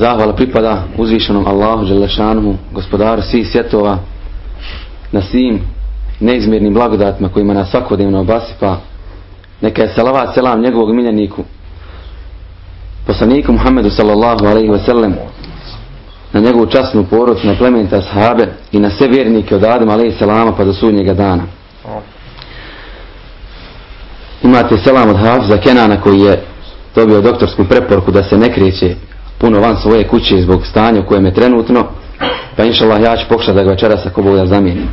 Zahvala pripada uzvišenom Allahu Đelešanuhu, gospodaru svih svjetova, na svim neizmjernim blagodatima kojima nas svakodnevno obasipa. Neka je salavat selam njegovog miljeniku, poslaniku Muhammedu sallallahu alaihi wasallam, na njegovu časnu porodcu, na plementa sahabe i na sve vjernike od Adama alaihi salama pa do sudnjega dana. Imate selam od Hafiza Kenana koji je dobio doktorsku preporuku da se ne kreće puno van svoje kuće zbog stanja u kojem je trenutno, pa inša Allah ja ću pokušati da ga večeras ako Bog da zamijenim.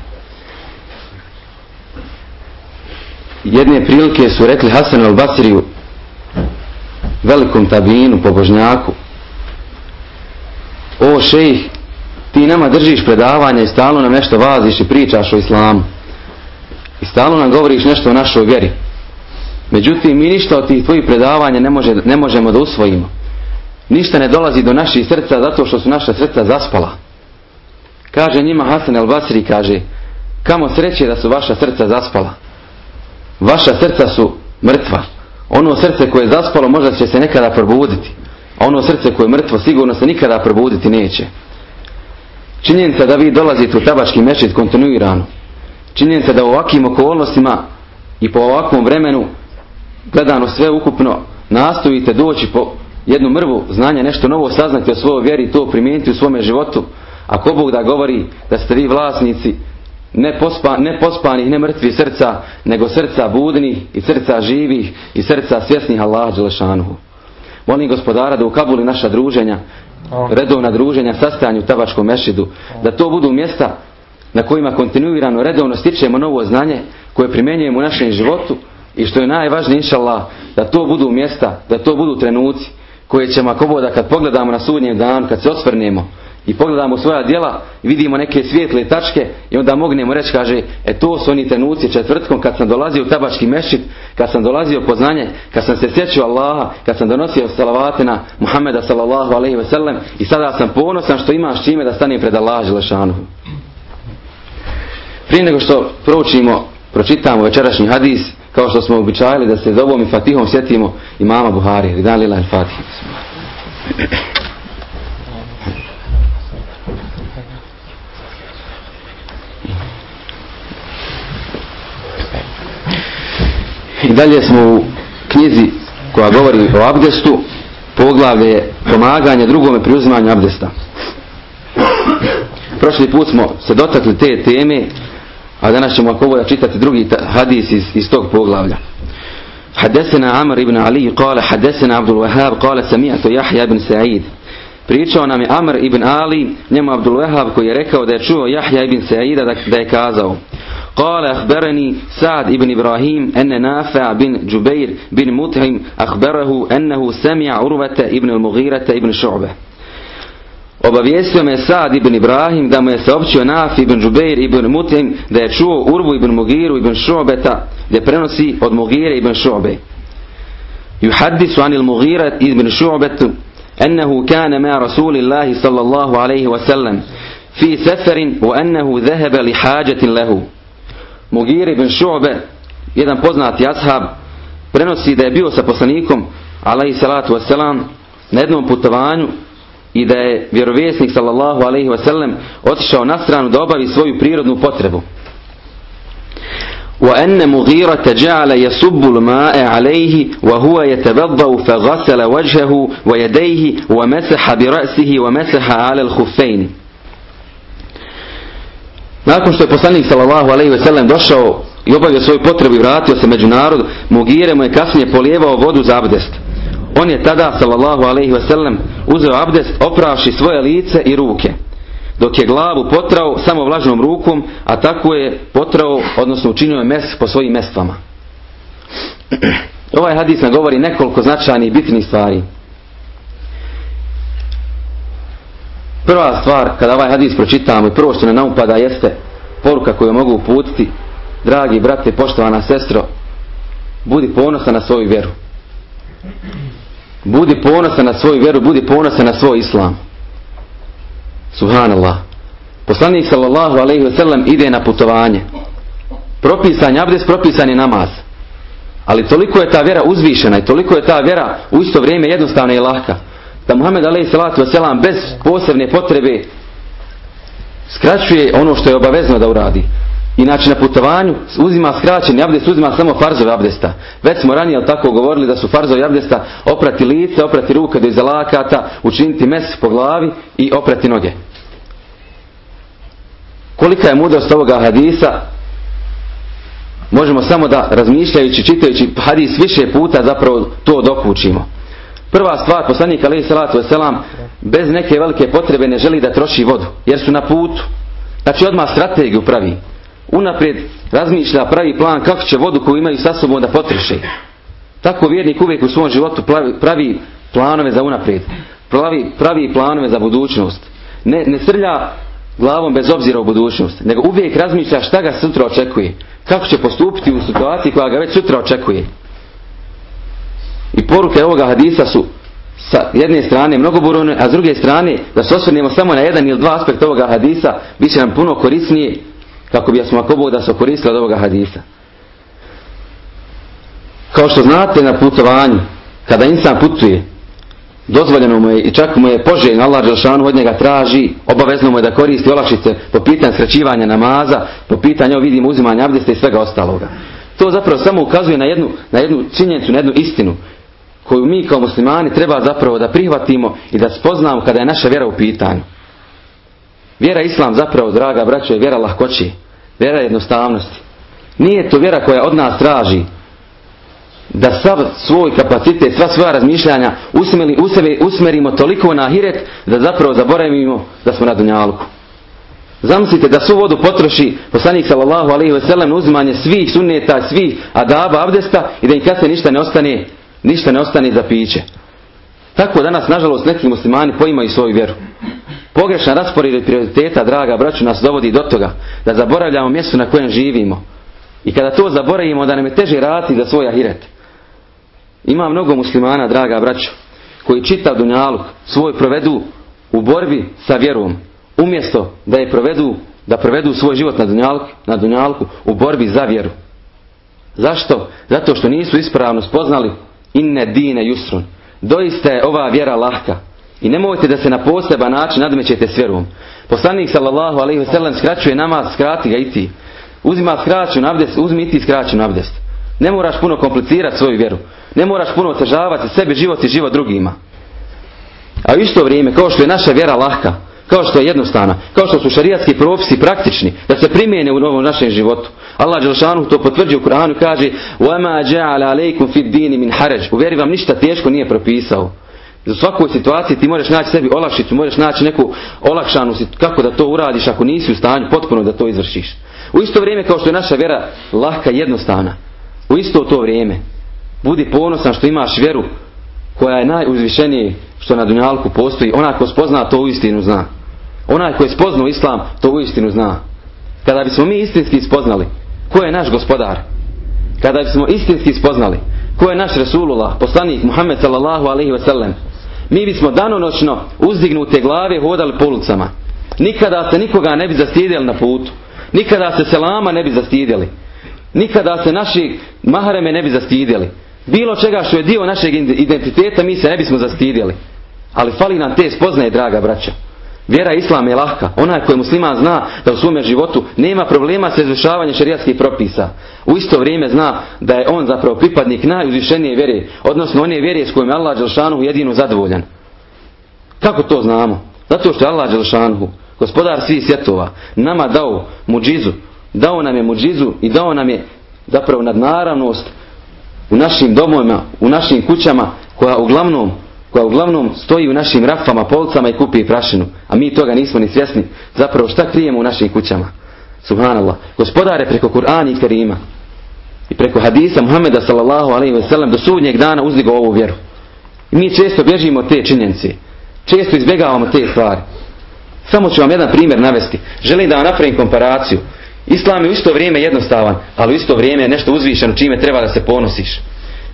Jedne prilike su rekli Hasan al-Basriju, velikom tabinu, pobožnjaku, o šejih, ti nama držiš predavanje i stalno nam nešto vaziš i pričaš o islamu. I stalno nam govoriš nešto o našoj vjeri. Međutim, mi ništa od tih tvojih predavanja ne, može, ne možemo da usvojimo. Ništa ne dolazi do naših srca zato što su naša srca zaspala. Kaže njima Hasan el Basri, kaže, kamo sreće da su vaša srca zaspala. Vaša srca su mrtva. Ono srce koje je zaspalo možda će se nekada probuditi. A ono srce koje je mrtvo sigurno se nikada probuditi neće. Činjenica da vi dolazite u tabački mešid kontinuirano. Činjenica da u ovakvim okolnostima i po ovakvom vremenu gledano sve ukupno nastojite doći po jednu mrvu znanja, nešto novo saznati o svojoj vjeri i to primijeniti u svome životu. Ako Bog da govori da ste vi vlasnici ne, pospa, ne pospanih, ne mrtvih srca, nego srca budnih i srca živih i srca svjesnih Allaha Đelešanuhu. Molim gospodara da ukabuli naša druženja, redovna druženja, sastanju u Tabačkom mešidu, da to budu mjesta na kojima kontinuirano, redovno stičemo novo znanje koje primjenjujemo u našem životu i što je najvažnije, inša Allah, da to budu mjesta, da to budu trenuci koje ćemo ako boda kad pogledamo na sudnjem dan, kad se osvrnemo i pogledamo svoja djela i vidimo neke svijetle tačke i onda mognemo reći, kaže, e to su oni trenuci četvrtkom kad sam dolazio u tabački mešit, kad sam dolazio po znanje, kad sam se sjećao Allaha, kad sam donosio salavate na Muhammeda sallallahu alaihi ve sellem i sada sam ponosan što imaš čime da stanem pred Allah Želešanuhu. Prije nego što proučimo, pročitamo večerašnji hadis, kao što smo običajali da se dovom i fatihom sjetimo imama Buhari. Ridan lila il-fatih. I dalje smo u knjizi koja govori o abdestu, poglavlje je pomaganje drugome pri uzimanju abdesta. Prošli put smo se dotakli te teme a danas ćemo ako ovo čitati drugi hadis iz, iz tog poglavlja. حدثنا عمر بن علي قال حدثنا عبد الوهاب قال سمعت يحيى بن سعيد Pričao nam je Amr ibn Ali, njemu Abdul Wahab koji je rekao da je čuo Jahja ibn Sa'ida da, da je kazao قال أخبرني سعد ibn إبراهيم أن نافع بن جبير بن مطعم أخبره أنه سمع عروة ابن المغيرة ابن شعبة Obavijestio me Sad ibn Ibrahim da mu je saopćio Naf ibn Džubeir ibn Mutim da je čuo Urbu ibn Mugiru ibn Šu'beta gdje prenosi od Mugire ibn Šu'be. Yuhaddisu anil Mugire ibn Šu'betu أنه كان مع رسول الله صلى الله عليه وسلم في سفر وأنه ذهب لحاجة له Mugir ibn Šu'be jedan poznati ashab prenosi da je bio sa poslanikom alaihi salatu wasalam na jednom putovanju i da je vjerovjesnik sallallahu alaihi wasallam otišao na stranu da obavi svoju prirodnu potrebu. وأن مغيرة جعل يصب الماء عليه وهو يتبضأ فغسل وجهه ويديه ومسح برأسه ومسح على الخفين Nakon što je poslanik sallallahu alejhi ve sellem došao i obavio svoju potrebu i vratio se među narod, Mugire mu je kasnije polijevao vodu za abdest. On je tada, sallallahu alaihi sellem, uzeo abdest opravši svoje lice i ruke. Dok je glavu potrao samo vlažnom rukom, a tako je potrao, odnosno učinio je mes po svojim mestvama. Ovaj hadis nam govori nekoliko značajnih bitnih stvari. Prva stvar, kada ovaj hadis pročitamo i prvo što nam upada jeste poruka koju mogu uputiti, dragi brate, poštovana sestro, budi ponosan na svoju vjeru. Budi ponosan na svoju vjeru, budi ponosan na svoj islam. Subhanallah. Poslanik sallallahu alaihi ve sellem ide na putovanje. Propisan je abdest, propisan je namaz. Ali toliko je ta vjera uzvišena i toliko je ta vjera u isto vrijeme jednostavna i lahka. Da Muhammed alaihi salatu wasalam bez posebne potrebe skraćuje ono što je obavezno da uradi. Inače na putovanju uzima skraćeni abdest, uzima samo farzove abdesta. Već smo ranije tako govorili da su farzovi abdesta oprati lice, oprati ruke do iza učiniti mes po glavi i oprati noge. Kolika je mudrost ovoga hadisa možemo samo da razmišljajući, čitajući hadis više puta zapravo to dokučimo. Prva stvar, poslanik alaih salatu wasalam, bez neke velike potrebe ne želi da troši vodu, jer su na putu. Znači odmah strategiju pravi. Unaprijed razmišlja, pravi plan kako će vodu koju imaju sa sobom da potroši. Tako vjernik uvijek u svom životu pravi planove za unaprijed. Pravi, pravi planove za budućnost. Ne, ne srlja glavom bez obzira u budućnost, nego uvijek razmišlja šta ga sutra očekuje. Kako će postupiti u situaciji koja ga već sutra očekuje. I poruke ovoga hadisa su sa jedne strane mnogobrojne, a s druge strane da se osvrnemo samo na jedan ili dva aspekta ovoga hadisa, bit će nam puno korisnije kako bi smo ako Bog da se koristili od ovoga hadisa. Kao što znate na putovanju, kada insan putuje, dozvoljeno mu je i čak mu je poželjno, Allah Đelšanu od njega traži, obavezno mu je da koristi olakšice po pitanju srećivanja namaza, po pitanju vidimo uzimanja abdesta i svega ostaloga. To zapravo samo ukazuje na jednu, na jednu činjenicu, na jednu istinu koju mi kao muslimani treba zapravo da prihvatimo i da spoznamo kada je naša vjera u pitanju. Vjera Islam zapravo, draga braćo, je vjera lahkoći, vjera jednostavnosti. Nije to vjera koja od nas traži da sav svoj kapacitet, sva svoja razmišljanja usmeri, usmeri, usmerimo toliko na hiret da zapravo zaboravimo da smo na dunjalku. Zamislite da su vodu potroši poslanik sallallahu alaihi ve sellem uzimanje svih sunneta, svih adaba, abdesta i da im se ništa ne ostane, ništa ne ostane za piće. Tako danas, nažalost, neki muslimani poimaju svoju vjeru. Pogrešan raspored prioriteta, draga braću, nas dovodi do toga da zaboravljamo mjesto na kojem živimo. I kada to zaboravimo, da nam je teže raditi za svoj ahiret. Ima mnogo muslimana, draga braću, koji čitav dunjaluk svoj provedu u borbi sa vjerom. Umjesto da je provedu, da provedu svoj život na dunjalku, na dunjalku u borbi za vjeru. Zašto? Zato što nisu ispravno spoznali inne dine jusrun. Doista je ova vjera lahka. I nemojte da se na poseban način nadmećete s vjerom. Poslanik sallallahu alaihi wasallam skraćuje namaz, skrati ga i ti. Uzima skraćen abdest, uzmi i ti skraćen abdest. Ne moraš puno komplicirati svoju vjeru. Ne moraš puno otežavati sebi život i život drugima. A u isto vrijeme, kao što je naša vjera lahka, kao što je jednostavna, kao što su šarijatski propisi praktični, da se primijene u novom našem životu. Allah Đelšanu to potvrđuje u Kur'anu i kaže وَمَا جَعَلَ عَلَيْكُمْ فِي الدِّينِ مِنْ حَرَجِ U vjeri vam ništa teško nije propisao. Za svakoj situaciji ti možeš naći sebi olakšicu, možeš naći neku olakšanu kako da to uradiš ako nisi u stanju potpuno da to izvršiš. U isto vrijeme kao što je naša vjera lahka i jednostavna. U isto to vrijeme. Budi ponosan što imaš vjeru koja je najuzvišenije što na dunjalku postoji. Onaj ko spozna to uistinu zna. Onaj ko je spoznao islam to uistinu zna. Kada bismo mi istinski spoznali ko je naš gospodar, kada bismo istinski spoznali ko je naš Resulullah, poslanik Muhammed sallallahu alaihi ve sellem, mi bismo danonoćno uzdignute glave hodali po ulicama. Nikada se nikoga ne bi zastidjeli na putu. Nikada se selama ne bi zastidjeli. Nikada se naši mahareme ne bi zastidjeli. Bilo čega što je dio našeg identiteta mi se ne bismo zastidjeli. Ali fali nam te spoznaje, draga braća. Vjera Islam je lahka. Onaj koji musliman zna da u svome životu nema problema sa izvršavanjem šerijatskih propisa. U isto vrijeme zna da je on zapravo pripadnik najuzvišenije vjere. Odnosno one vjere s kojim je Allah Đelšanuhu jedino zadovoljan. Kako to znamo? Zato što je Allah Đelšanuhu, gospodar svih svjetova, nama dao muđizu. Dao nam je muđizu i dao nam je zapravo nadnaravnost u našim domovima, u našim kućama koja uglavnom koja uglavnom stoji u našim rafama, policama i kupi prašinu. A mi toga nismo ni svjesni. Zapravo šta krijemo u našim kućama? Subhanallah. Gospodare preko Kur'ana i Kerima i preko hadisa Muhammeda sallallahu alaihi ve sellem do sudnjeg dana uzdigo ovu vjeru. I mi često bježimo te činjenice. Često izbjegavamo te stvari. Samo ću vam jedan primjer navesti. Želim da vam napravim komparaciju. Islam je u isto vrijeme jednostavan, ali u isto vrijeme je nešto uzvišeno čime treba da se ponosiš.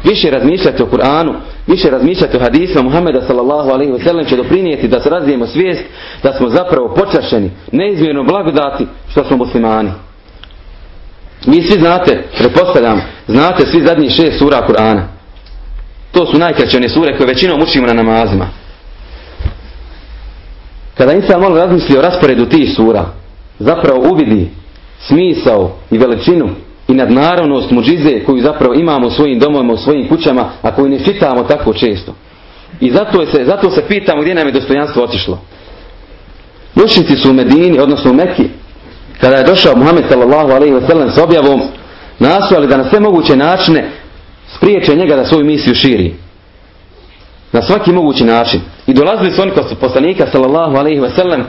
Više razmišljati o Kur'anu, više razmišljati o hadisima Muhammeda sallallahu alaihi wa sallam će doprinijeti da se razvijemo svijest da smo zapravo počašeni, neizmjerno blagodati što smo muslimani. Vi svi znate, pretpostavljam, znate svi zadnjih šest sura Kur'ana. To su najkraćene sure koje većinom učimo na namazima. Kada insan malo razmisli o rasporedu tih sura, zapravo uvidi smisao i veličinu i nadnaravnost muđize koju zapravo imamo u svojim domovima, u svojim kućama, a koju ne čitamo tako često. I zato se, zato se pitamo gdje nam je dostojanstvo otišlo. Mušnici su u Medini, odnosno u Mekiji, kada je došao Muhammed sallallahu alaihi wasallam s objavom, nastojali da na sve moguće načine spriječe njega da svoju misiju širi. Na svaki mogući način. I dolazili su oni kod poslanika sallallahu alaihi wasallam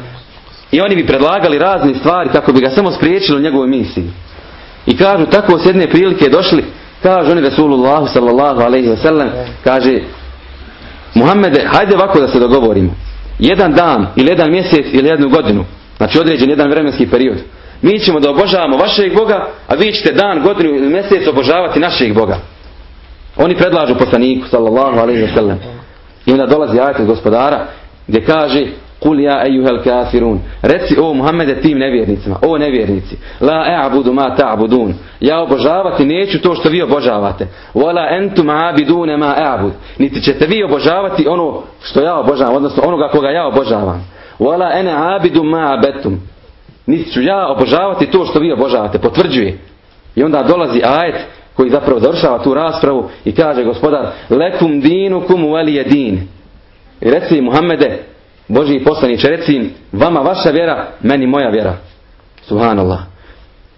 i oni bi predlagali razne stvari kako bi ga samo spriječili u njegovoj misiji. I kažu tako s jedne prilike došli, kažu oni Rasulullahu sallallahu alaihi wasallam, kaže Muhammede, hajde ovako da se dogovorimo. Jedan dan ili jedan mjesec ili jednu godinu, znači određen jedan vremenski period. Mi ćemo da obožavamo vašeg Boga, a vi ćete dan, godinu ili mjesec obožavati našeg Boga. Oni predlažu poslaniku sallallahu alaihi wasallam. I onda dolazi ajet od gospodara gdje kaže Kul ja ejuhel kafirun. Reci o Muhammede tim nevjernicima. O nevjernici. La e'abudu ma ta'budun. Ja obožavati neću to što vi obožavate. Wala entum abidune ma e'abud. Niti ćete vi obožavati ono što ja obožavam. Odnosno onoga koga ja obožavam. Wala ene abidu ma abetum. Niti ću ja obožavati to što vi obožavate. Potvrđuje. I onda dolazi ajet koji zapravo završava tu raspravu i kaže gospodar lekum dinukum waliye din. I reci Muhammede Boži poslaniče, reci vama vaša vjera, meni moja vjera. Subhanallah.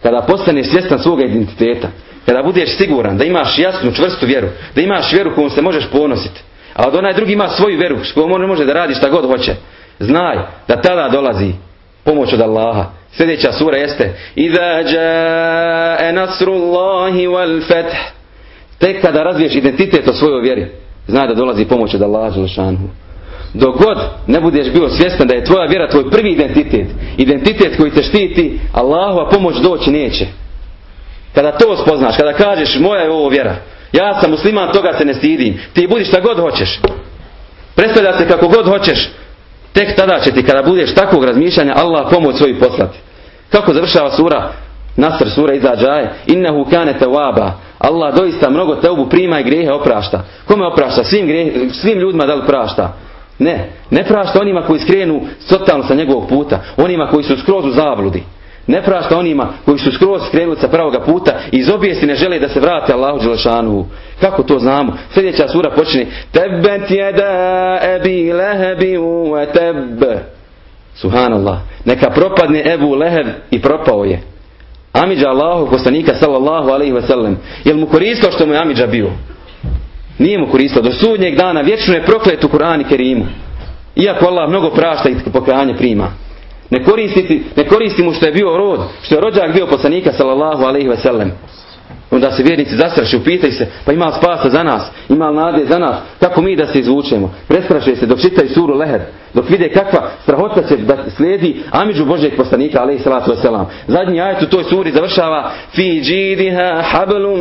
Kada postaneš svjestan svoga identiteta, kada budeš siguran da imaš jasnu, čvrstu vjeru, da imaš vjeru kojom se možeš ponositi, a od onaj drugi ima svoju vjeru s kojom on može da radi šta god hoće, znaj da tada dolazi pomoć od Allaha. Sljedeća sura jeste Iza jae nasrullahi wal feth Tek kada razviješ identitet o svojoj vjeri, znaj da dolazi pomoć od Allaha Želešanhu dok god ne budeš bio svjestan da je tvoja vjera tvoj prvi identitet, identitet koji te štiti, Allahova pomoć doći neće. Kada to spoznaš, kada kažeš moja je ovo vjera, ja sam musliman, toga se ne stidim, ti budiš šta god hoćeš. Predstavlja se kako god hoćeš, tek tada će ti kada budeš takvog razmišljanja Allah pomoć svoju poslati. Kako završava sura? Nasr sura izađaje. Innehu kane tawaba. Allah doista mnogo teubu prima i grijehe oprašta. Kome oprašta? Svim, svim ljudima da li prašta? Ne, ne prašta onima koji skrenu totalno sa njegovog puta, onima koji su skroz u zabludi. Ne prašta onima koji su skroz skrenuli sa pravoga puta i iz obijesti ne žele da se vrate Allahu Đelešanu. Kako to znamo? Sljedeća sura počne Tebet jeda ebi lehebi u teb. Subhanallah. Neka propadne Ebu Leheb i propao je. Amidža Allahu poslanika sallallahu alaihi wa sallam. Jel mu koristio što mu je Amidža bio? Nije mu koristilo. Do sudnjeg dana vječno je proklet u Kur'ani Kerimu. Iako Allah mnogo prašta i pokajanje prima. Ne koristi, ne koristi mu što je bio rod, što je rođak bio poslanika sallallahu alaihi ve sellem. Onda se vjernici zastraši, upitaju se, pa ima spasa za nas, ima nade za nas, kako mi da se izvučemo. Prestraše se dok čitaju suru Leher, dok vide kakva strahota će da slijedi Amidžu Božeg poslanika, alaihi salatu wasalam. Zadnji ajet u toj suri završava Fi džidiha hablum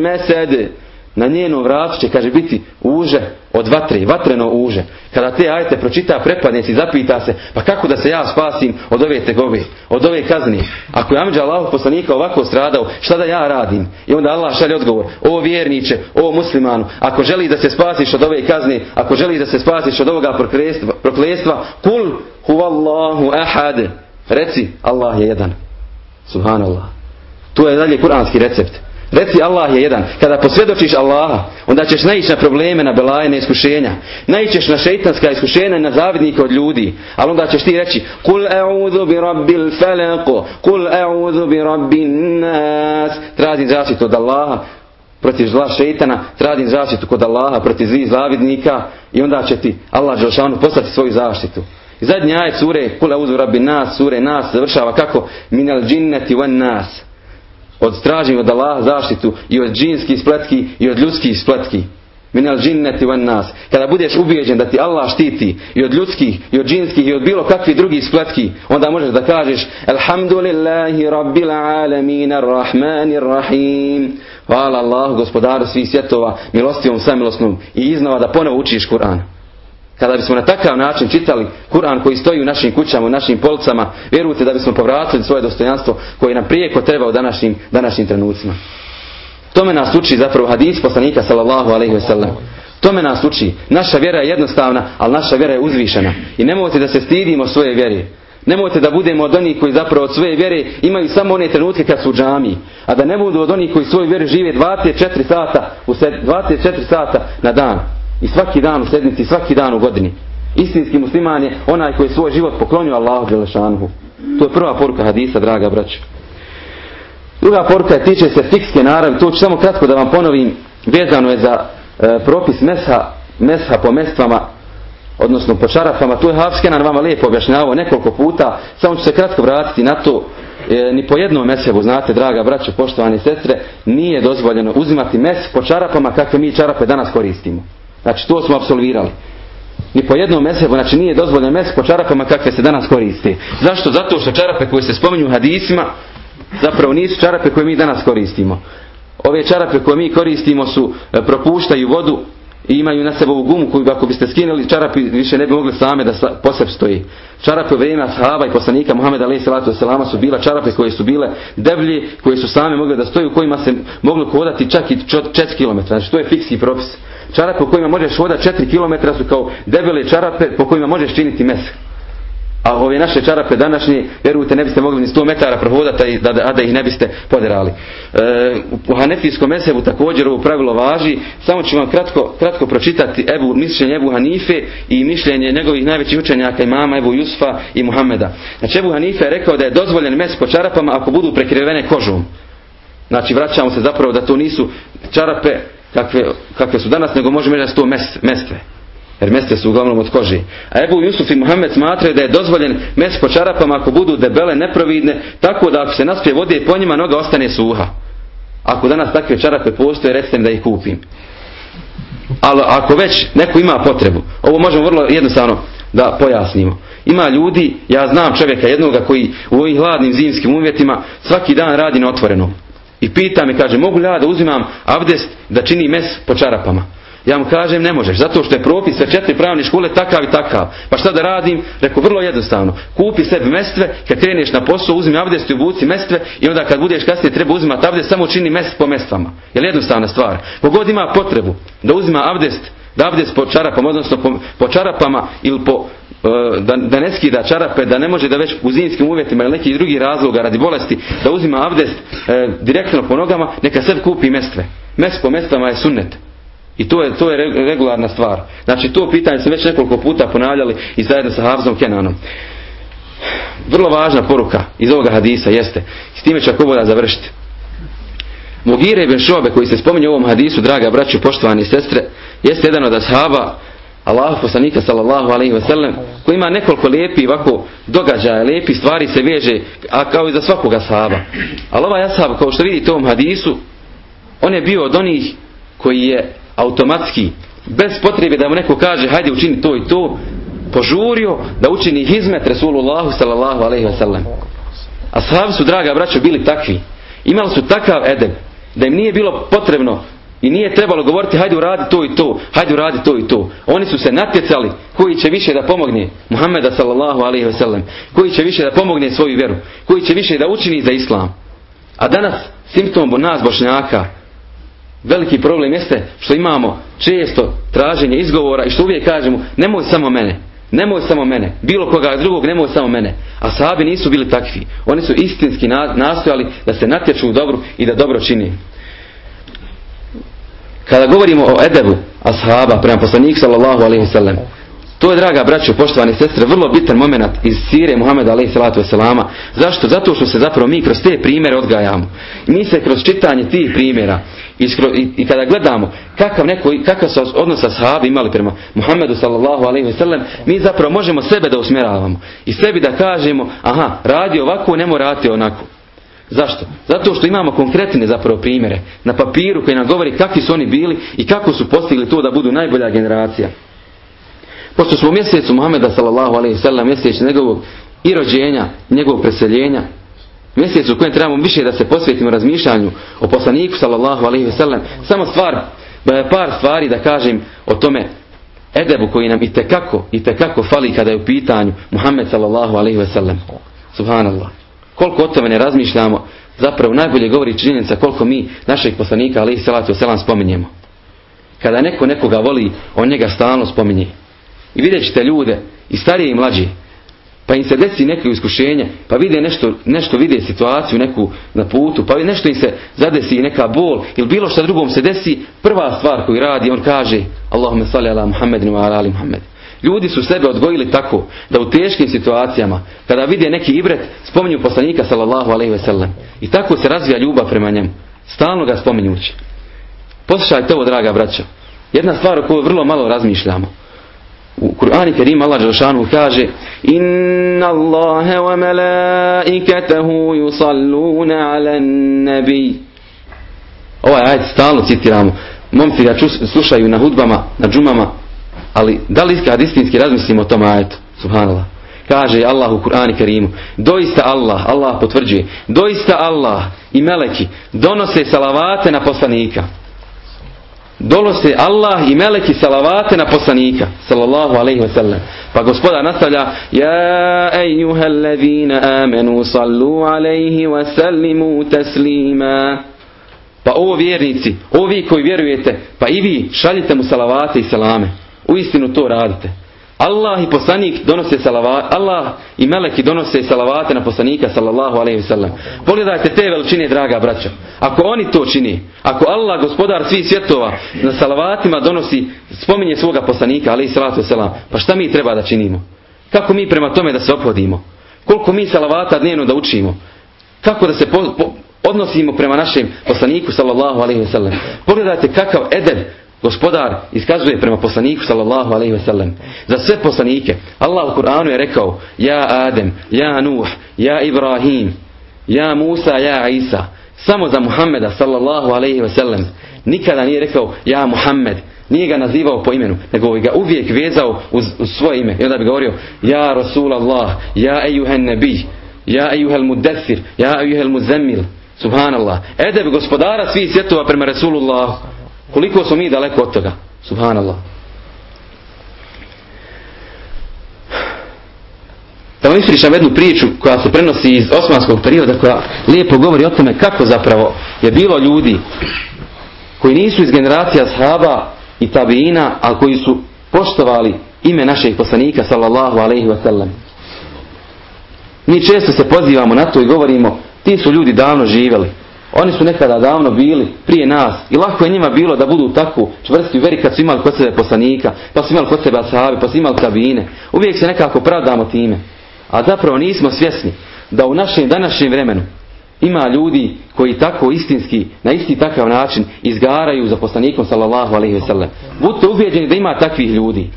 mesed na njenom vratu će, kaže, biti uže od vatre, vatreno uže. Kada te ajte pročita, prepadne si, zapita se, pa kako da se ja spasim od ove tegove, od ove kazni? Ako je Amidža Allahu poslanika ovako stradao, šta da ja radim? I onda Allah šalje odgovor, o vjerniče, o muslimanu, ako želi da se spasiš od ove kazne, ako želi da se spasiš od ovoga proklestva kul huvallahu ahad. Reci, Allah je jedan. Subhanallah. To je dalje kuranski recept. Reci Allah je jedan. Kada posvjedočiš Allaha, onda ćeš naići na probleme, na belaje, na iskušenja. Naićeš na šeitanska iskušenja, na zavidnike od ljudi. Ali onda ćeš ti reći, Kul e'udhu bi rabbil feleku, kul e'udhu bi rabbin nas. Tražim zaštitu od Allaha protiv zla šeitana, tražim zaštitu kod Allaha protiv zlih zavidnika i onda će ti Allah Želšanu poslati svoju zaštitu. I zadnji ajet sure, kul e'udhu rabbin nas, sure nas, završava kako? Minal džinneti wan nas od stražim od Allaha zaštitu i od džinskih spletki i od ljudskih spletki. min al džinneti van nas. Kada budeš ubijeđen da ti Allah štiti i od ljudskih, i od džinskih, i od bilo kakvih drugih spletki, onda možeš da kažeš Alhamdulillahi rabbil alamin ar-rahmanir rahim. Hvala Allahu gospodaru svih svjetova, milostivom samilosnom i iznova da ponovo učiš Kur'an. Kada bismo na takav način čitali Kur'an koji stoji u našim kućama, u našim policama, vjerujte da bismo povratili svoje dostojanstvo koje nam prijeko treba u današnjim, današnjim trenucima. Tome nas uči zapravo hadis poslanika sallallahu alaihi wasallam. Tome nas uči. Naša vjera je jednostavna, ali naša vjera je uzvišena. I nemojte da se stidimo svoje vjere. Nemojte da budemo od onih koji zapravo od svoje vjere imaju samo one trenutke kad su u džami. A da ne budu od onih koji svoju vjeru žive 24 sata, u 24 sata na dan. I svaki dan u sedmici, svaki dan u godini. Istinski musliman je onaj koji svoj život poklonio Allahu Đelešanuhu. To je prva poruka hadisa, draga braća. Druga poruka je tiče se fikske naravi. To ću samo kratko da vam ponovim. Vezano je za e, propis mesha, mesha po mestvama, odnosno po čarapama. Tu je Havskenan vama lijepo objašnjavao nekoliko puta. Samo ću se kratko vratiti na to. E, ni po jednom mesebu, znate, draga braćo, poštovani sestre, nije dozvoljeno uzimati mes po čarapama kakve mi čarape danas koristimo. Znači, to smo absolvirali. Ni po jednom mesebu, znači nije dozvoljeno mes po čarapama kakve se danas koriste. Zašto? Zato što čarape koje se spominju u hadisima, zapravo nisu čarape koje mi danas koristimo. Ove čarape koje mi koristimo su e, propuštaju vodu i imaju na sebe gumu koju ako biste skinuli čarapi više ne bi mogli same da poseb stoji. Čarape u vrijeme ashaba i poslanika Muhameda selama su bila čarape koje su bile deblje, koje su same mogli da stoji u kojima se moglo hodati čak i 4 km. Znači to je fiksni propis. Čarape u kojima možeš hodati 4 km su kao debele čarape po kojima možeš činiti mes. A ove naše čarape današnje, vjerujte, ne biste mogli ni 100 metara prohodati, da, a da ih ne biste poderali. E, u Hanefijskom mesebu također ovo pravilo važi. Samo ću vam kratko, kratko pročitati Ebu, mišljenje Ebu Hanife i mišljenje njegovih najvećih učenjaka imama Ebu Jusfa i Muhameda. Znači Ebu Hanife je rekao da je dozvoljen mes po čarapama ako budu prekrivene kožom. Znači vraćamo se zapravo da to nisu čarape kakve, kakve su danas, nego možemo reći da su to mes, mestve jer meste su uglavnom od koži. A Ebu Jusuf i Muhammed smatraju da je dozvoljen mes po čarapama ako budu debele, neprovidne, tako da ako se naspije vode po njima, noga ostane suha. Ako danas takve čarape postoje, recite da ih kupim. Ali ako već neko ima potrebu, ovo možemo vrlo jednostavno da pojasnimo. Ima ljudi, ja znam čovjeka jednoga koji u ovih hladnim zimskim uvjetima svaki dan radi na otvorenom. I pita me, kaže, mogu li ja da uzimam abdest da čini mes po čarapama? Ja mu kažem ne možeš, zato što je propis sa četiri pravne škole takav i takav. Pa šta da radim? Rekao vrlo jednostavno. Kupi sebi mestve, kad kreneš na posao, uzmi abdest i obuci mestve i onda kad budeš kasnije treba uzimati abdest, samo čini mest po mestvama. Je jednostavna stvar. Kogod ima potrebu da uzima abdest, da abdest po čarapama, odnosno po, po čarapama ili po e, da, da ne skida čarape, da ne može da već u zimskim uvjetima ili neki drugi razloga radi bolesti, da uzima abdest e, direktno po nogama, neka sebi kupi mestve. Mest po mestvama je sunnet. I to je, to je regularna stvar. Znači to pitanje se već nekoliko puta ponavljali i zajedno sa Havzom Kenanom. Vrlo važna poruka iz ovoga hadisa jeste, s time ću ako da završiti. Mugire ibn Šobe koji se spominje u ovom hadisu, draga braću, poštovani sestre, jeste jedan od ashaba Allahu poslanika sallallahu alaihi wasallam koji ima nekoliko lijepi ovako događaja, lijepi stvari se veže, a kao i za svakoga ashaba. Ali ovaj ashab, kao što vidite u ovom hadisu, on je bio od onih koji je automatski, bez potrebe da mu neko kaže hajde učini to i to, požurio da učini hizmet Resulullahu sallallahu alaihi wa sallam. A sahabi su, draga braćo, bili takvi. Imali su takav edeb da im nije bilo potrebno i nije trebalo govoriti hajde uradi to i to, hajde uradi to i to. Oni su se natjecali koji će više da pomogne Muhammeda sallallahu alaihi wa sallam, koji će više da pomogne svoju vjeru, koji će više da učini za islam. A danas simptom nas bošnjaka Veliki problem jeste što imamo često traženje izgovora i što uvijek kažemo nemoj samo mene, nemoj samo mene, bilo koga drugog nemoj samo mene. A sahabi nisu bili takvi. Oni su istinski nastojali da se natječu u dobru i da dobro čini. Kada govorimo o edebu ashaba prema poslanik sallallahu alaihi sallam, to je, draga braćo, poštovani sestre, vrlo bitan moment iz sire sallatu wasalama. Zašto? Zato što se zapravo mi kroz te primjere odgajamo. Mi se kroz čitanje tih primjera i, i kada gledamo kakav, neko, kakav su odnos sahabi imali prema Muhammedu sallallahu alaihi ve sellem, mi zapravo možemo sebe da usmjeravamo i sebi da kažemo, aha, radi ovako, nemo raditi onako. Zašto? Zato što imamo konkretne zapravo primjere na papiru koji nam govori kakvi su oni bili i kako su postigli to da budu najbolja generacija. Pošto smo u mjesecu Muhameda sallallahu alaihi sallam, mjesec njegovog i rođenja, njegovog preseljenja, mjesec u kojem trebamo više da se posvetimo razmišljanju o poslaniku sallallahu alaihi sallam, samo stvar, par stvari da kažem o tome edebu koji nam i tekako, i tekako fali kada je u pitanju Muhammed sallallahu alaihi sallam. Subhanallah. Koliko o tome ne razmišljamo, zapravo najbolje govori činjenica koliko mi našeg poslanika alaihi salatu wasalam spominjemo. Kada neko nekoga voli, on njega stalno spominje. I vidjet ćete ljude, i starije i mlađe, pa im se desi neko iskušenje, pa vide nešto, nešto vide situaciju neku na putu, pa nešto im se zadesi neka bol, ili bilo što drugom se desi, prva stvar koju radi, on kaže Allahumma salli ala Muhammedinu ala ali Muhammed. Ljudi su sebe odgojili tako da u teškim situacijama, kada vide neki ibret, spominju poslanika sallallahu alaihi sellem. I tako se razvija ljubav prema njemu. Stalno ga spominjući. Poslušajte ovo, draga braćo. Jedna stvar o kojoj vrlo malo razmišljamo. U Kur'ani Kerim Allah Đelšanu kaže Inna Allahe wa malaikatahu yusalluna ala nabi Ovaj ajd stalno citiramo. Momci ga slušaju na hudbama, na džumama, ali da li kad istinski razmislimo o tom ajetu? Subhanallah. Kaže Allah u Kur'ani Kerimu, doista Allah, Allah potvrđuje, doista Allah i meleki donose salavate na poslanika donose Allah i meleki salavate na poslanika sallallahu alaihi wasallam pa gospoda nastavlja ja ejuhel ladhina amenu sallu alaihi wasallimu taslima. Pa ovo vjernici ovi koji vjerujete pa i vi šaljite mu salavate i salame. U istinu to radite Allah i poslanik donose salavate, Allah i meleki donose salavate na poslanika sallallahu alejhi ve sellem. Pogledajte te veličine draga braćo. Ako oni to čini, ako Allah gospodar svih svjetova na salavatima donosi spominje svoga poslanika alejhi salatu selam, pa šta mi treba da činimo? Kako mi prema tome da se ophodimo? Koliko mi salavata dnevno da učimo? Kako da se po, po, odnosimo prema našem poslaniku sallallahu alejhi ve sellem? Pogledajte kakav edeb gospodar iskazuje prema poslaniku sallallahu alejhi ve sellem za sve poslanike. Allah u Kur'anu je rekao ja Adem ja Nuh ja Ibrahim ja Musa ja Isa. Samo za Muhammeda sallallahu alejhi ve sellem nikada nije rekao ja Muhammed. Nije ga nazivao po imenu nego ga uvijek vezao uz, uz svoje ime. I onda bi govorio ja Rasul Allah ja ejuhen nebi ja ejuhel mudathir ja ejuhel muzammil. Subhanallah. Edeb gospodara svih svjetova prema Rasulullahu Koliko smo mi daleko od toga? Subhanallah. Da vam ispričam jednu priču koja se prenosi iz osmanskog perioda koja lijepo govori o tome kako zapravo je bilo ljudi koji nisu iz generacija sahaba i tabiina, ali koji su poštovali ime našeg poslanika sallallahu alaihi wa sallam. Mi često se pozivamo na to i govorimo ti su ljudi davno živjeli. Oni su nekada davno bili prije nas i lako je njima bilo da budu tako čvrsti veri kad su imali kod sebe poslanika, pa su imali kod sebe ashabi, pa su imali kabine. Uvijek se nekako pravdamo time. A zapravo nismo svjesni da u našem današnjem vremenu ima ljudi koji tako istinski, na isti takav način izgaraju za poslanikom sallallahu alaihi ve sellem. Budite ubijeđeni da ima takvih ljudi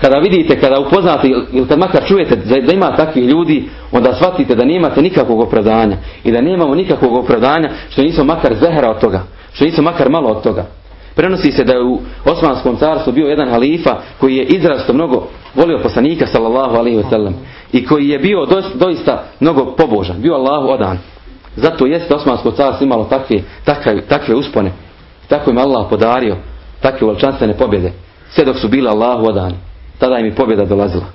kada vidite, kada upoznate ili kad makar čujete da ima takvih ljudi, onda shvatite da nemate nikakvog opravdanja i da nemamo nikakvog opravdanja što nismo makar zehra od toga, što nismo makar malo od toga. Prenosi se da je u Osmanskom carstvu bio jedan halifa koji je izrasto mnogo volio poslanika sallallahu alaihi wa sallam i koji je bio doista mnogo pobožan, bio Allahu odan. Zato jeste Osmansko carstvo imalo takve, takve, takve uspone. Tako im Allah podario takve veličanstvene pobjede. Sve dok su bili Allahu odani tada im je pobjeda dolazila.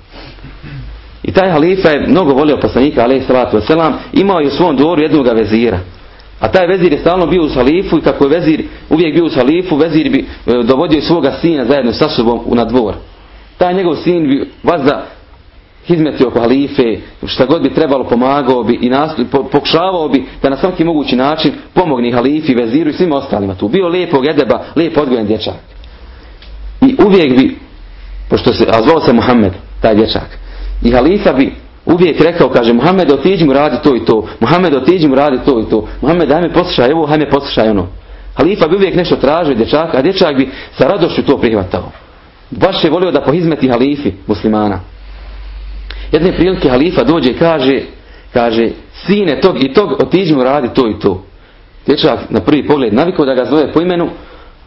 I taj halifa je mnogo volio poslanika, alaih salatu wasalam, imao je u svom dvoru jednog vezira. A taj vezir je stalno bio uz halifu i kako je vezir uvijek bio uz halifu, vezir bi e, dovodio svoga sina zajedno sa sobom na dvor. Taj njegov sin bi vazda hizmetio oko halife, šta god bi trebalo pomagao bi i po, pokušavao bi da na svaki mogući način pomogni halifi, veziru i svim ostalima tu. Bio lijepog edeba, lijep odgojen dječak. I uvijek bi pošto se, a zvao se Muhammed, taj dječak. I halifa bi uvijek rekao, kaže, Muhammed, otiđi mu radi to i to. Muhammed, otiđi mu radi to i to. Muhammed, daj me poslušaj ovo, haj me poslušaj ono. Halifa bi uvijek nešto tražio dječaka, a dječak bi sa radošću to prihvatao. Baš je volio da pohizmeti halifi muslimana. Jedne prilike halifa dođe i kaže, kaže, sine tog i tog, otiđi mu radi to i to. Dječak na prvi pogled navikao da ga zove po imenu,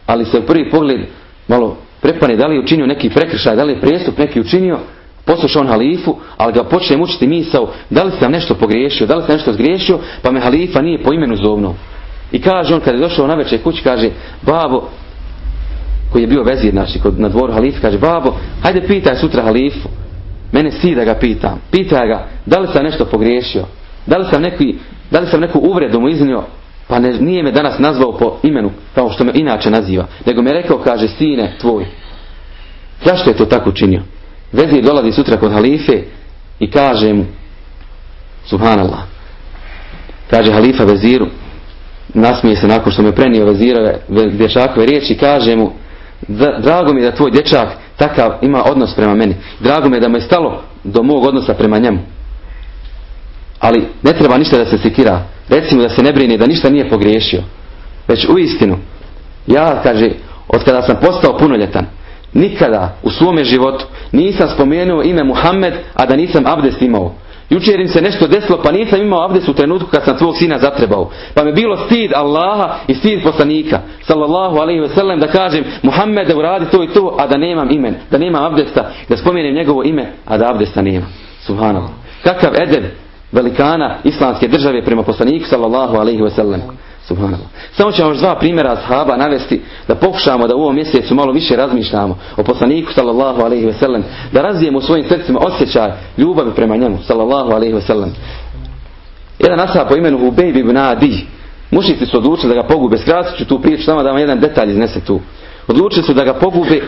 ali se u prvi pogled malo prepane da li je učinio neki prekršaj, da li je prijestup neki učinio, posluša on halifu, ali ga počne mučiti misao, da li sam nešto pogriješio, da li sam nešto zgriješio, pa me halifa nije po imenu zovnuo. I kaže on, kad je došao na večer kući, kaže, babo, koji je bio vezir, znači, na dvoru halifa, kaže, babo, hajde pitaj sutra halifu, mene si da ga pitam, pitaj ga, da li sam nešto pogriješio, da li sam, neki, da li sam neku uvredu mu iznio, pa ne, nije me danas nazvao po imenu, kao što me inače naziva, nego me rekao, kaže, sine tvoj. Zašto je to tako učinio? Vezir dolazi sutra kod halife i kaže mu, subhanallah, kaže halifa veziru, nasmije se nakon što me prenio vezirove dječakove riječi, kaže mu, drago mi je da tvoj dječak takav ima odnos prema meni. Drago mi je da mu je stalo do mog odnosa prema njemu. Ali ne treba ništa da se sekira. Recimo da se ne brini da ništa nije pogriješio. Već u istinu. Ja, kaže, od kada sam postao punoljetan, nikada u svome životu nisam spomenuo ime Muhammed, a da nisam abdest imao. Jučer im se nešto desilo, pa nisam imao abdest u trenutku kad sam tvog sina zatrebao. Pa mi bilo stid Allaha i stid poslanika, sallallahu alaihi sellem, da kažem Muhammede uradi to i to, a da nemam imen, da nemam abdesta, da spomenem njegovo ime, a da abdesta nema. Subhanallah. Kakav edeb velikana islamske države prema poslaniku, sallallahu alaihi sellem. Subhanallah. Samo ćemo još dva primjera ashaba navesti da pokušamo da u ovom mjesecu malo više razmišljamo o poslaniku sallallahu alaihi ve sellem, da razvijemo u svojim srcima osjećaj ljubavi prema njemu sallallahu alaihi ve sellem. Jedan ashab po imenu Hubejb ibn Adi, mušici su odlučili da ga pogube. Skratit ću tu priču, samo da vam jedan detalj iznese tu. Odlučili su da ga pogube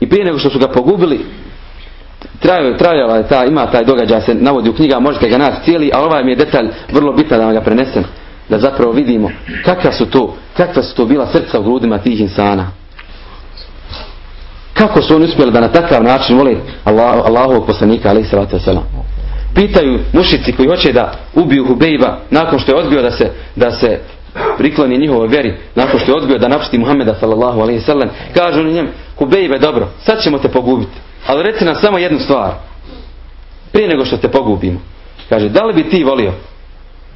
i prije nego što su ga pogubili, trajala, trajala ta, ima taj događaj, se navodi u knjiga, možete ga nas cijeli, a ovaj mi je detalj vrlo bitan da vam ga prenesem da zapravo vidimo kakva su to, kakva su to bila srca u grudima tih insana. Kako su oni uspjeli da na takav način vole Allah, Allahovog poslanika, alaih salatu wasalam. Pitaju mušici koji hoće da ubiju Hubejba nakon što je odbio da se, da se prikloni njihovoj veri, nakon što je odbio da napusti Muhammeda sallallahu alaihi sallam, kažu oni njem, Hubejbe, dobro, sad ćemo te pogubiti, ali reci nam samo jednu stvar, prije nego što te pogubimo. Kaže, da li bi ti volio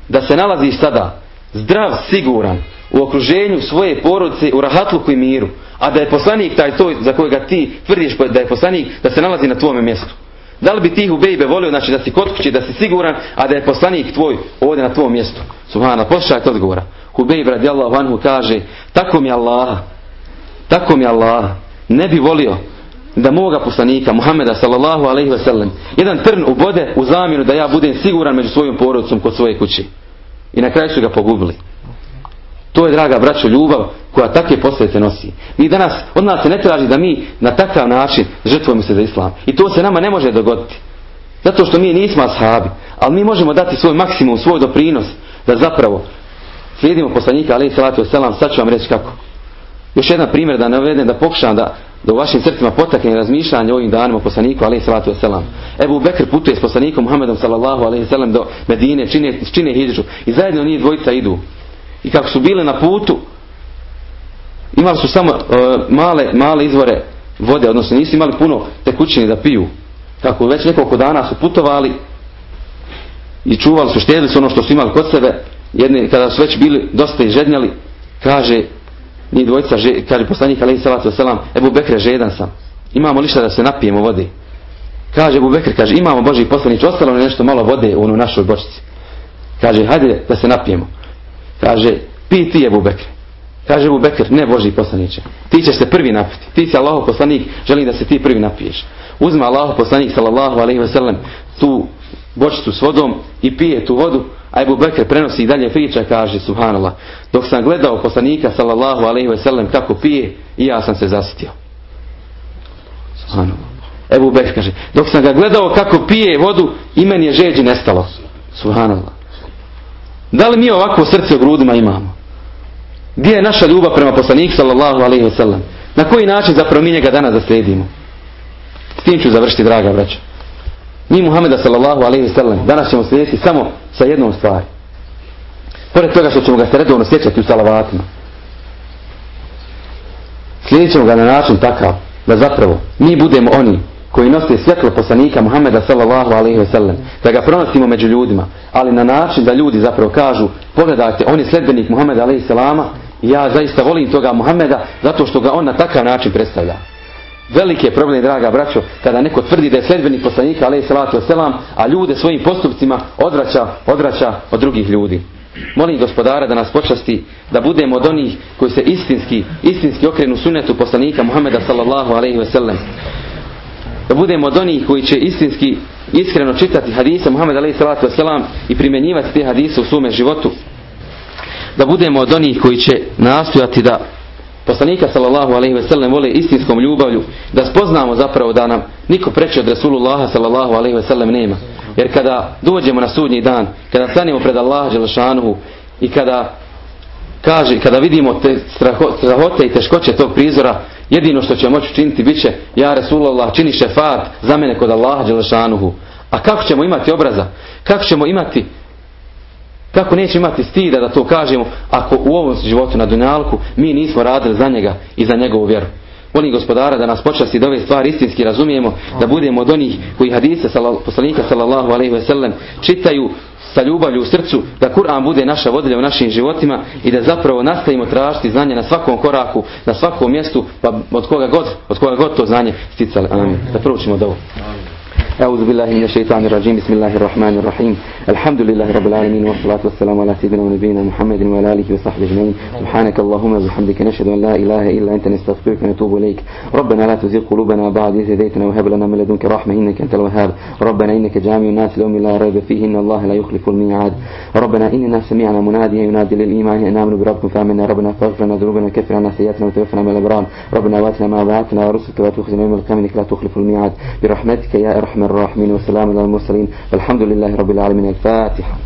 da se nalaziš sada zdrav, siguran u okruženju svoje porodice u rahatluku i miru, a da je poslanik taj to za kojega ti tvrdiš da je poslanik da se nalazi na tvome mjestu. Da li bi ti Hubejbe volio, znači da si kod kući, da si siguran, a da je poslanik tvoj ovdje na tvom mjestu? Subhana, poslušajte odgovora. Hubejb radijallahu anhu kaže, tako mi Allah, tako mi Allah, ne bi volio da moga poslanika Muhameda sallallahu alejhi ve sellem jedan trn ubode u zamjenu da ja budem siguran među svojom porodicom kod svoje kući. I na kraju su ga pogubili. To je draga braćo ljubav koja takve posljedice nosi. Mi danas od nas se ne traži da mi na takav način žrtvujemo se za islam. I to se nama ne može dogoditi. Zato što mi nismo ashabi, ali mi možemo dati svoj maksimum, svoj doprinos da zapravo slijedimo poslanika alejhi salatu selam, sad ću vam reći kako. Još jedan primjer da navedem da pokušam da da u vašim srcima potakne razmišljanje ovim danima o poslaniku alejhi salatu vesselam. Ebu Bekr putuje s poslanikom Muhammedom sallallahu alejhi ve sellem do Medine, čine čine hidžu i zajedno njih dvojica idu. I kako su bili na putu imali su samo uh, male male izvore vode, odnosno nisu imali puno tekućine da piju. Kako već nekoliko dana su putovali i čuvali su, štedili su ono što su imali kod sebe. Jedni, kada su već bili dosta izžednjali, kaže Ni dvojica, kaže poslanik alejhi salatu selam, Ebu Bekre žedan sam. Imamo li šta da se napijemo vode? Kaže Ebu Bekr, kaže imamo Boži poslanić, ostalo je nešto malo vode u našoj bočici. Kaže, hajde da se napijemo. Kaže, pi ti Ebu Bekr. Kaže Ebu Bekr, ne Boži poslaniće. Ti ćeš se prvi napiti. Ti si Allahov poslanik, želim da se ti prvi napiješ. Uzma Allahov poslanik, sallallahu alaihi ve sellem, tu bočicu s vodom i pije tu vodu A Ebu Bekr prenosi i dalje priča, kaže subhanallah. Dok sam gledao poslanika sallallahu alaihi ve sellem kako pije, i ja sam se zasitio. Subhanallah. Ebu Bekr kaže, dok sam ga gledao kako pije vodu, i meni je žeđi nestalo. Subhanallah. Da li mi ovako srce u grudima imamo? Gdje je naša ljubav prema poslaniku sallallahu alaihi ve sellem? Na koji način zapravo mi njega danas zasledimo? S tim ću završiti, draga braća. Mi Muhameda sallallahu alaihi sallam danas ćemo slijediti samo sa jednom stvari. Pored toga što ćemo ga se redovno sjećati u salavatima. Slijedit ćemo ga na način takav da zapravo mi budemo oni koji nose svjetlo poslanika Muhameda sallallahu alaihi wasallam, da ga pronosimo među ljudima, ali na način da ljudi zapravo kažu, pogledajte, on je sljedbenik Muhameda alaihi i ja zaista volim toga Muhameda zato što ga on na takav način predstavlja. Veliki je problem, draga braćo, kada neko tvrdi da je sljedbenik poslanika alaihi salatu wasalam, a ljude svojim postupcima odvraća, odvraća od drugih ljudi. Molim gospodara da nas počasti da budemo od onih koji se istinski, istinski okrenu sunetu poslanika Muhameda sallallahu alaihi wasallam da budemo od onih koji će istinski iskreno čitati hadise Muhammed alaihi salatu i primjenjivati te hadise u svome životu. Da budemo od onih koji će nastojati da poslanika sallallahu alaihi wasallam vole istinskom ljubavlju, da spoznamo zapravo da nam niko preče od Rasulullaha sallallahu alaihi wasallam nema. Jer kada dođemo na sudnji dan, kada stanemo pred Allaha Đelešanuhu i kada kaže, kada vidimo te strahote i teškoće tog prizora, jedino što će moći činiti bit će ja Resulullah čini šefat za mene kod Allaha Đelešanuhu. A kako ćemo imati obraza? Kako ćemo imati kako neće imati stida da to kažemo ako u ovom životu na Dunjalku mi nismo radili za njega i za njegovu vjeru. Molim gospodara da nas počasti da ove stvari istinski razumijemo, da budemo od onih koji hadise poslanika sallallahu alaihi ve sellem čitaju sa ljubavlju u srcu, da Kur'an bude naša vodilja u našim životima i da zapravo nastavimo tražiti znanje na svakom koraku, na svakom mjestu, pa od koga god, od koga god to znanje sticali. Amin. Da proučimo. أعوذ بالله من الشيطان الرجيم. بسم الله الرحمن الرحيم. الحمد لله رب العالمين والصلاة والسلام على سيدنا ونبينا محمد وعلى آله وصحبه أجمعين. سبحانك اللهم وبحمدك نشهد أن لا إله إلا أنت نستغفرك ونتوب إليك. ربنا لا تزغ قلوبنا بعد إذ هديتنا وهب لنا من لدنك رحمة إنك أنت الوهاب. ربنا إنك جامع الناس ليوم لا ريب فيه. إن الله لا يخلف الميعاد. ربنا إننا سمعنا مناديا ينادي للإيمان أن آمنوا بربكم فآمنا. ربنا فاغفر لنا ذنوبنا وكفر عنا سيئاتنا وتوفنا من الأبرار. ربنا واتنا ما وعدتنا ورسلك لا تخزنا يوم القيامة إنك لا تخلف الميعاد. برحمتك يا أرحم الراحمين وسلام على المرسلين. والحمد لله رب العالمين. الفاتحة.